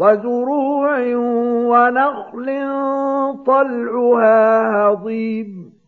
وزروع ونخل طلعها هضيم